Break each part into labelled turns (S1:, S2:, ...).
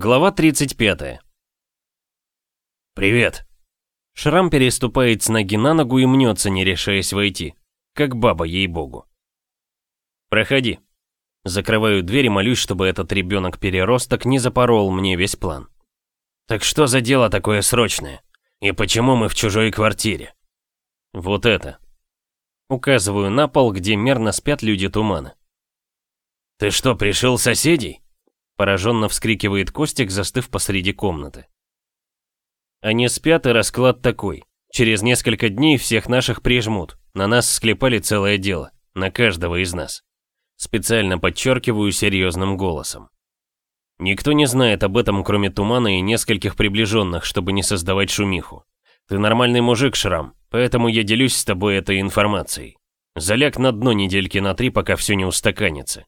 S1: Глава 35. «Привет!» Шрам переступает с ноги на ногу и мнется, не решаясь войти. Как баба, ей-богу. «Проходи». Закрываю дверь и молюсь, чтобы этот ребенок-переросток не запорол мне весь план. «Так что за дело такое срочное? И почему мы в чужой квартире?» «Вот это». Указываю на пол, где мерно спят люди тумана. «Ты что, пришел соседей?» Пораженно вскрикивает Костик, застыв посреди комнаты. Они спят, и расклад такой. Через несколько дней всех наших прижмут. На нас склепали целое дело. На каждого из нас. Специально подчеркиваю серьезным голосом. Никто не знает об этом, кроме Тумана и нескольких приближенных, чтобы не создавать шумиху. Ты нормальный мужик, Шрам, поэтому я делюсь с тобой этой информацией. Заляг на дно недельки на три, пока все не устаканится.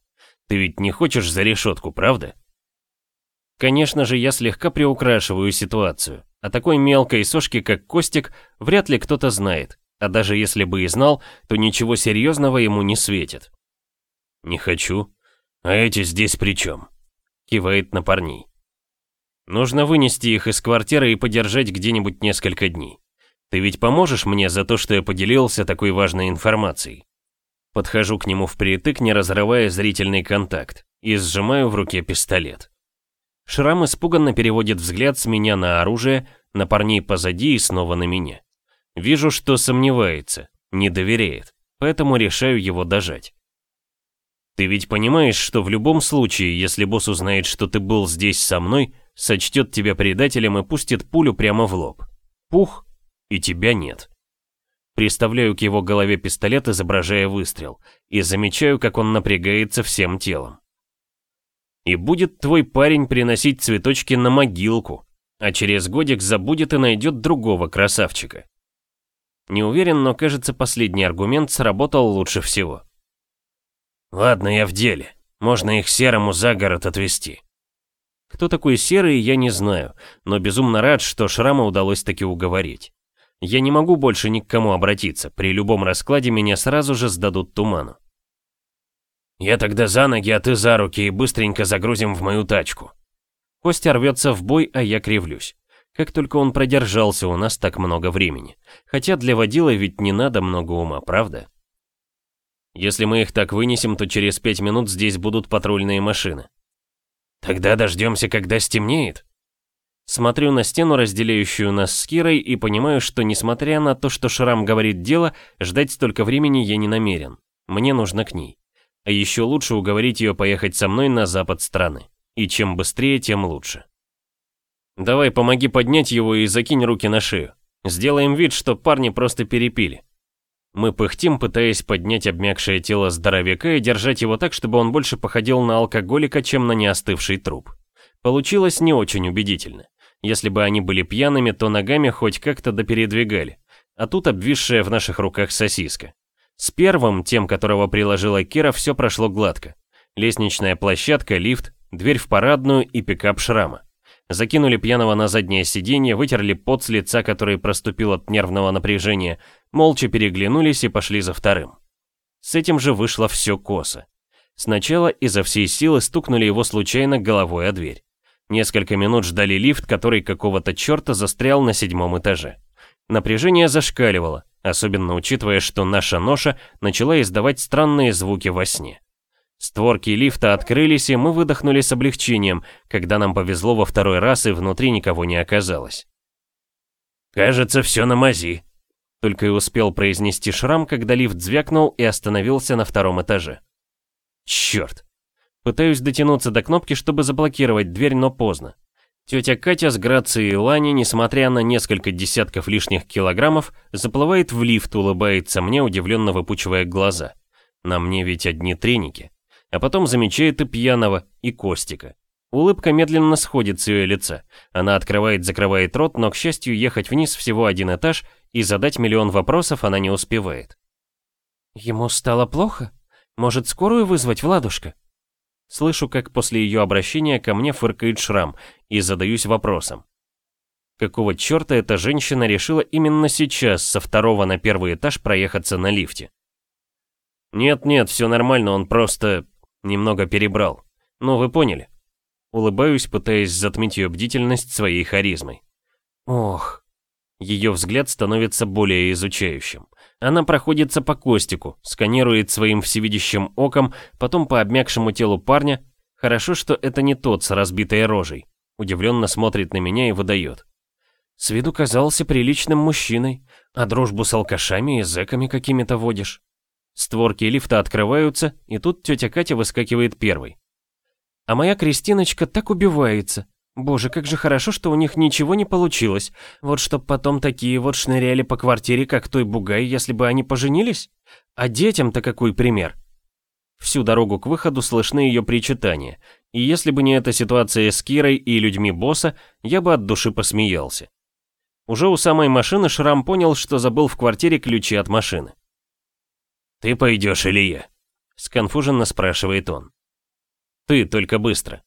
S1: Ты ведь не хочешь за решетку, правда? Конечно же, я слегка приукрашиваю ситуацию. О такой мелкой сошке, как Костик, вряд ли кто-то знает, а даже если бы и знал, то ничего серьезного ему не светит. «Не хочу. А эти здесь при чем?» Кивает на парней. «Нужно вынести их из квартиры и подержать где-нибудь несколько дней. Ты ведь поможешь мне за то, что я поделился такой важной информацией?» Подхожу к нему впритык, не разрывая зрительный контакт, и сжимаю в руке пистолет. Шрам испуганно переводит взгляд с меня на оружие, на парней позади и снова на меня. Вижу, что сомневается, не доверяет, поэтому решаю его дожать. Ты ведь понимаешь, что в любом случае, если босс узнает, что ты был здесь со мной, сочтет тебя предателем и пустит пулю прямо в лоб. Пух, и тебя нет. Приставляю к его голове пистолет, изображая выстрел, и замечаю, как он напрягается всем телом. И будет твой парень приносить цветочки на могилку, а через годик забудет и найдет другого красавчика. Не уверен, но кажется, последний аргумент сработал лучше всего. Ладно, я в деле. Можно их серому за город отвезти. Кто такой серый, я не знаю, но безумно рад, что Шрама удалось таки уговорить. Я не могу больше ни к кому обратиться, при любом раскладе меня сразу же сдадут туману. «Я тогда за ноги, а ты за руки и быстренько загрузим в мою тачку». Костя рвется в бой, а я кривлюсь. Как только он продержался у нас так много времени. Хотя для водила ведь не надо много ума, правда? Если мы их так вынесем, то через пять минут здесь будут патрульные машины. Тогда дождемся, когда стемнеет. Смотрю на стену, разделяющую нас с Кирой, и понимаю, что несмотря на то, что Шрам говорит дело, ждать столько времени я не намерен. Мне нужно к ней. А еще лучше уговорить ее поехать со мной на запад страны. И чем быстрее, тем лучше. Давай, помоги поднять его и закинь руки на шею. Сделаем вид, что парни просто перепили. Мы пыхтим, пытаясь поднять обмякшее тело здоровяка и держать его так, чтобы он больше походил на алкоголика, чем на неостывший труп. Получилось не очень убедительно. Если бы они были пьяными, то ногами хоть как-то допередвигали. А тут обвисшая в наших руках сосиска. С первым, тем, которого приложила Кира, все прошло гладко. Лестничная площадка, лифт, дверь в парадную и пикап шрама. Закинули пьяного на заднее сиденье, вытерли пот с лица, который проступил от нервного напряжения, молча переглянулись и пошли за вторым. С этим же вышло все косо. Сначала изо всей силы стукнули его случайно головой о дверь. Несколько минут ждали лифт, который какого-то черта застрял на седьмом этаже. Напряжение зашкаливало, особенно учитывая, что наша ноша начала издавать странные звуки во сне. Створки лифта открылись, и мы выдохнули с облегчением, когда нам повезло во второй раз, и внутри никого не оказалось. «Кажется, все на мази», — только и успел произнести шрам, когда лифт звякнул и остановился на втором этаже. «Черт!» Пытаюсь дотянуться до кнопки, чтобы заблокировать дверь, но поздно. Тетя Катя с Грацией Лани, несмотря на несколько десятков лишних килограммов, заплывает в лифт, улыбается мне, удивленно выпучивая глаза. На мне ведь одни треники. А потом замечает и пьяного, и Костика. Улыбка медленно сходит с ее лица. Она открывает-закрывает рот, но, к счастью, ехать вниз всего один этаж, и задать миллион вопросов она не успевает. «Ему стало плохо? Может, скорую вызвать, Владушка?» Слышу, как после ее обращения ко мне фыркает шрам, и задаюсь вопросом. Какого черта эта женщина решила именно сейчас со второго на первый этаж проехаться на лифте? Нет-нет, все нормально, он просто немного перебрал. Ну, вы поняли. Улыбаюсь, пытаясь затмить ее бдительность своей харизмой. Ох. Ее взгляд становится более изучающим. Она проходится по Костику, сканирует своим всевидящим оком, потом по обмякшему телу парня. Хорошо, что это не тот с разбитой рожей. Удивленно смотрит на меня и выдает. С виду казался приличным мужчиной, а дружбу с алкашами и зэками какими-то водишь. Створки лифта открываются, и тут тетя Катя выскакивает первой. А моя Кристиночка так убивается. Боже, как же хорошо, что у них ничего не получилось. Вот чтоб потом такие вот шныряли по квартире, как той бугай, если бы они поженились? А детям-то какой пример? Всю дорогу к выходу слышны ее причитания. И если бы не эта ситуация с Кирой и людьми босса, я бы от души посмеялся. Уже у самой машины Шрам понял, что забыл в квартире ключи от машины. «Ты пойдешь или я?» — сконфуженно спрашивает он. «Ты, только быстро».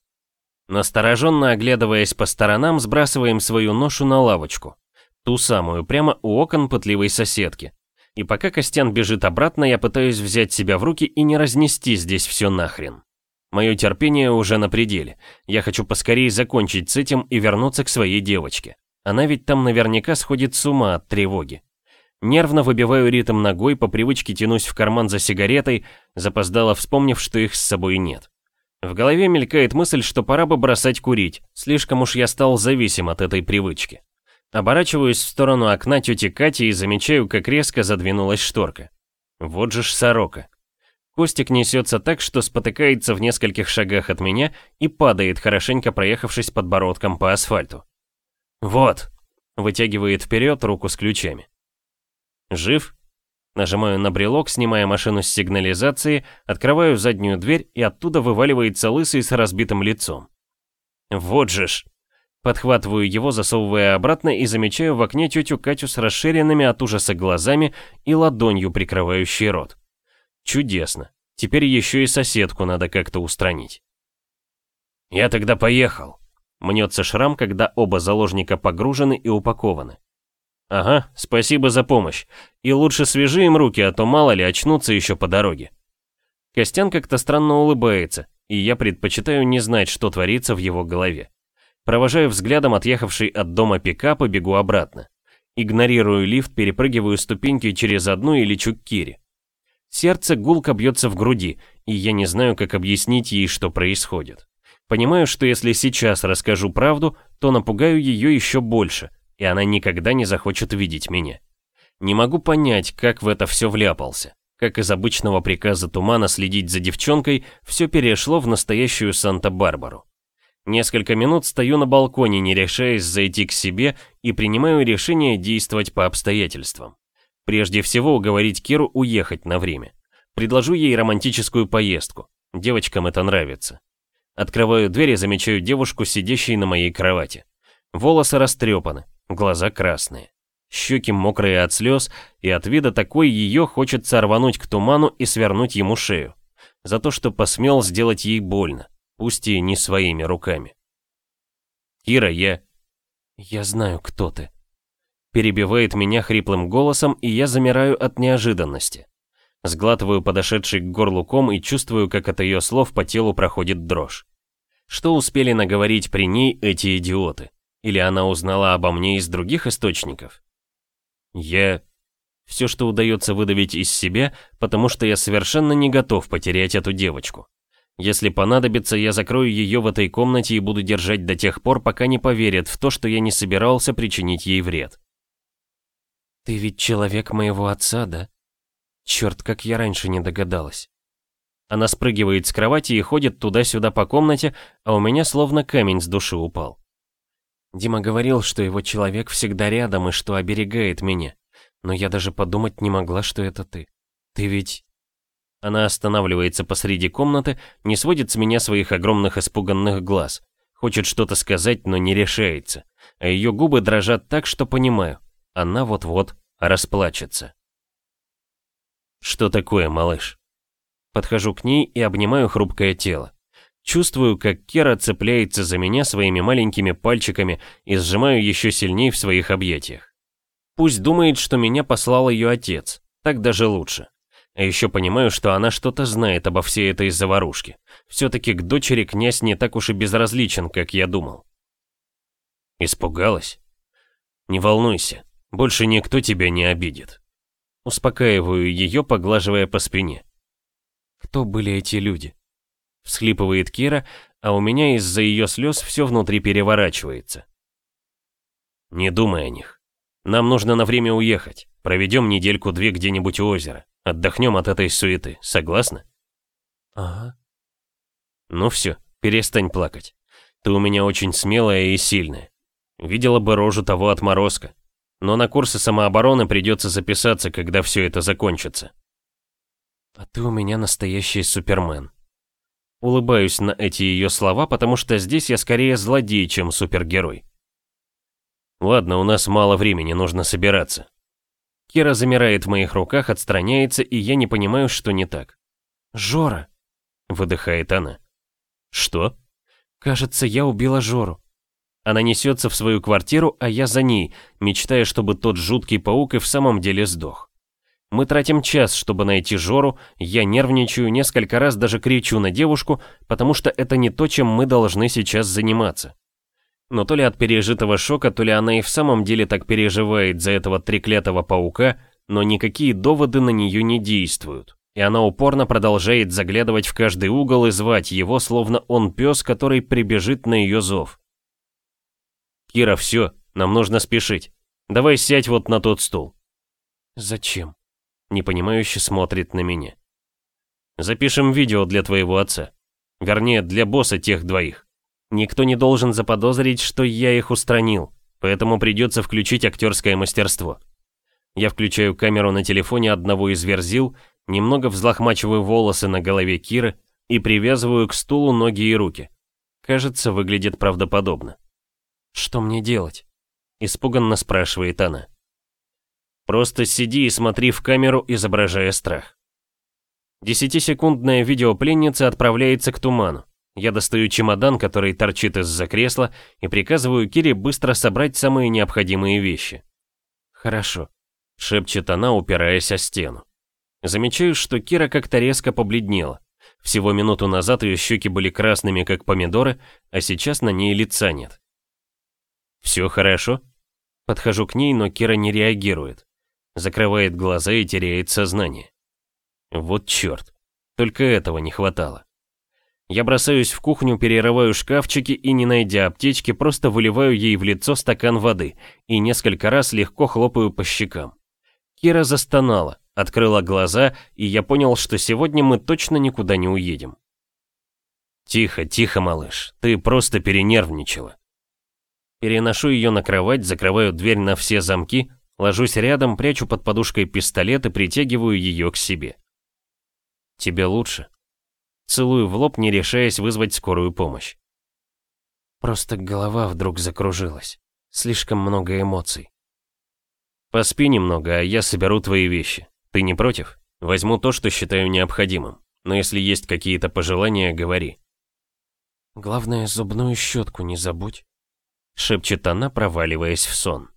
S1: Настороженно оглядываясь по сторонам, сбрасываем свою ношу на лавочку. Ту самую, прямо у окон пытливой соседки. И пока Костян бежит обратно, я пытаюсь взять себя в руки и не разнести здесь все нахрен. Мое терпение уже на пределе. Я хочу поскорее закончить с этим и вернуться к своей девочке. Она ведь там наверняка сходит с ума от тревоги. Нервно выбиваю ритм ногой, по привычке тянусь в карман за сигаретой, запоздало вспомнив, что их с собой нет. В голове мелькает мысль, что пора бы бросать курить, слишком уж я стал зависим от этой привычки. Оборачиваюсь в сторону окна тети Кати и замечаю, как резко задвинулась шторка. Вот же ж сорока. Костик несется так, что спотыкается в нескольких шагах от меня и падает, хорошенько проехавшись подбородком по асфальту. «Вот!» — вытягивает вперед руку с ключами. «Жив?» Нажимаю на брелок, снимая машину с сигнализации, открываю заднюю дверь и оттуда вываливается лысый с разбитым лицом. Вот же ж! Подхватываю его, засовывая обратно и замечаю в окне тетю Катю с расширенными от ужаса глазами и ладонью прикрывающей рот. Чудесно. Теперь еще и соседку надо как-то устранить. «Я тогда поехал», — мнется шрам, когда оба заложника погружены и упакованы. Ага, спасибо за помощь. И лучше свяжи им руки, а то мало ли очнутся еще по дороге. Костян как-то странно улыбается, и я предпочитаю не знать, что творится в его голове. Провожаю взглядом отъехавший от дома пикап и бегу обратно. Игнорирую лифт, перепрыгиваю ступеньки через одну и лечу к Кире. Сердце гулко бьется в груди, и я не знаю, как объяснить ей, что происходит. Понимаю, что если сейчас расскажу правду, то напугаю ее еще больше, и она никогда не захочет видеть меня. Не могу понять, как в это все вляпался. Как из обычного приказа Тумана следить за девчонкой, все перешло в настоящую Санта-Барбару. Несколько минут стою на балконе, не решаясь зайти к себе, и принимаю решение действовать по обстоятельствам. Прежде всего уговорить Киру уехать на время. Предложу ей романтическую поездку. Девочкам это нравится. Открываю дверь и замечаю девушку, сидящей на моей кровати. Волосы растрепаны, глаза красные. Щеки мокрые от слез, и от вида такой ее хочется рвануть к туману и свернуть ему шею. За то, что посмел сделать ей больно, пусть и не своими руками. «Кира, я...» «Я знаю, кто ты». Перебивает меня хриплым голосом, и я замираю от неожиданности. Сглатываю подошедший к горлу ком и чувствую, как от ее слов по телу проходит дрожь. Что успели наговорить при ней эти идиоты? Или она узнала обо мне из других источников? Я... Все, что удается выдавить из себя, потому что я совершенно не готов потерять эту девочку. Если понадобится, я закрою ее в этой комнате и буду держать до тех пор, пока не поверят в то, что я не собирался причинить ей вред. «Ты ведь человек моего отца, да? Черт, как я раньше не догадалась». Она спрыгивает с кровати и ходит туда-сюда по комнате, а у меня словно камень с души упал. Дима говорил, что его человек всегда рядом и что оберегает меня. Но я даже подумать не могла, что это ты. Ты ведь... Она останавливается посреди комнаты, не сводит с меня своих огромных испуганных глаз. Хочет что-то сказать, но не решается. А ее губы дрожат так, что понимаю. Она вот-вот расплачется. Что такое, малыш? Подхожу к ней и обнимаю хрупкое тело. Чувствую, как Кера цепляется за меня своими маленькими пальчиками и сжимаю еще сильнее в своих объятиях. Пусть думает, что меня послал ее отец, так даже лучше. А еще понимаю, что она что-то знает обо всей этой заварушке. Все-таки к дочери князь не так уж и безразличен, как я думал. Испугалась? Не волнуйся, больше никто тебя не обидит. Успокаиваю ее, поглаживая по спине. Кто были эти люди? Всхлипывает Кира, а у меня из-за ее слез все внутри переворачивается. Не думай о них. Нам нужно на время уехать. Проведем недельку-две где-нибудь у озера. Отдохнем от этой суеты. Согласна? Ага. Ну все, перестань плакать. Ты у меня очень смелая и сильная. Видела бы рожу того отморозка. Но на курсы самообороны придется записаться, когда все это закончится. А ты у меня настоящий супермен. Улыбаюсь на эти ее слова, потому что здесь я скорее злодей, чем супергерой. Ладно, у нас мало времени, нужно собираться. Кира замирает в моих руках, отстраняется, и я не понимаю, что не так. «Жора!» — выдыхает она. «Что?» «Кажется, я убила Жору». Она несется в свою квартиру, а я за ней, мечтая, чтобы тот жуткий паук и в самом деле сдох. Мы тратим час, чтобы найти Жору, я нервничаю, несколько раз даже кричу на девушку, потому что это не то, чем мы должны сейчас заниматься. Но то ли от пережитого шока, то ли она и в самом деле так переживает за этого треклятого паука, но никакие доводы на нее не действуют. И она упорно продолжает заглядывать в каждый угол и звать его, словно он пес, который прибежит на ее зов. «Кира, все, нам нужно спешить. Давай сядь вот на тот стул». «Зачем?» Непонимающе смотрит на меня. «Запишем видео для твоего отца. Вернее, для босса тех двоих. Никто не должен заподозрить, что я их устранил, поэтому придется включить актерское мастерство». Я включаю камеру на телефоне одного из верзил, немного взлохмачиваю волосы на голове Киры и привязываю к стулу ноги и руки. Кажется, выглядит правдоподобно. «Что мне делать?» — испуганно спрашивает она. «Просто сиди и смотри в камеру, изображая страх». Десятисекундная видео пленницы отправляется к туману. Я достаю чемодан, который торчит из-за кресла, и приказываю Кире быстро собрать самые необходимые вещи. «Хорошо», — шепчет она, упираясь о стену. Замечаю, что Кира как-то резко побледнела. Всего минуту назад ее щеки были красными, как помидоры, а сейчас на ней лица нет. «Все хорошо?» Подхожу к ней, но Кира не реагирует. Закрывает глаза и теряет сознание. Вот черт. Только этого не хватало. Я бросаюсь в кухню, перерываю шкафчики и, не найдя аптечки, просто выливаю ей в лицо стакан воды и несколько раз легко хлопаю по щекам. Кира застонала, открыла глаза, и я понял, что сегодня мы точно никуда не уедем. «Тихо, тихо, малыш, ты просто перенервничала», Переношу ее на кровать, закрываю дверь на все замки, ложусь рядом, прячу под подушкой пистолет и притягиваю ее к себе. Тебе лучше? Целую в лоб, не решаясь вызвать скорую помощь. Просто голова вдруг закружилась. Слишком много эмоций. Поспи немного, а я соберу твои вещи. Ты не против? Возьму то, что считаю необходимым. Но если есть какие-то пожелания, говори. Главное, зубную щетку не забудь. — шепчет она, проваливаясь в сон.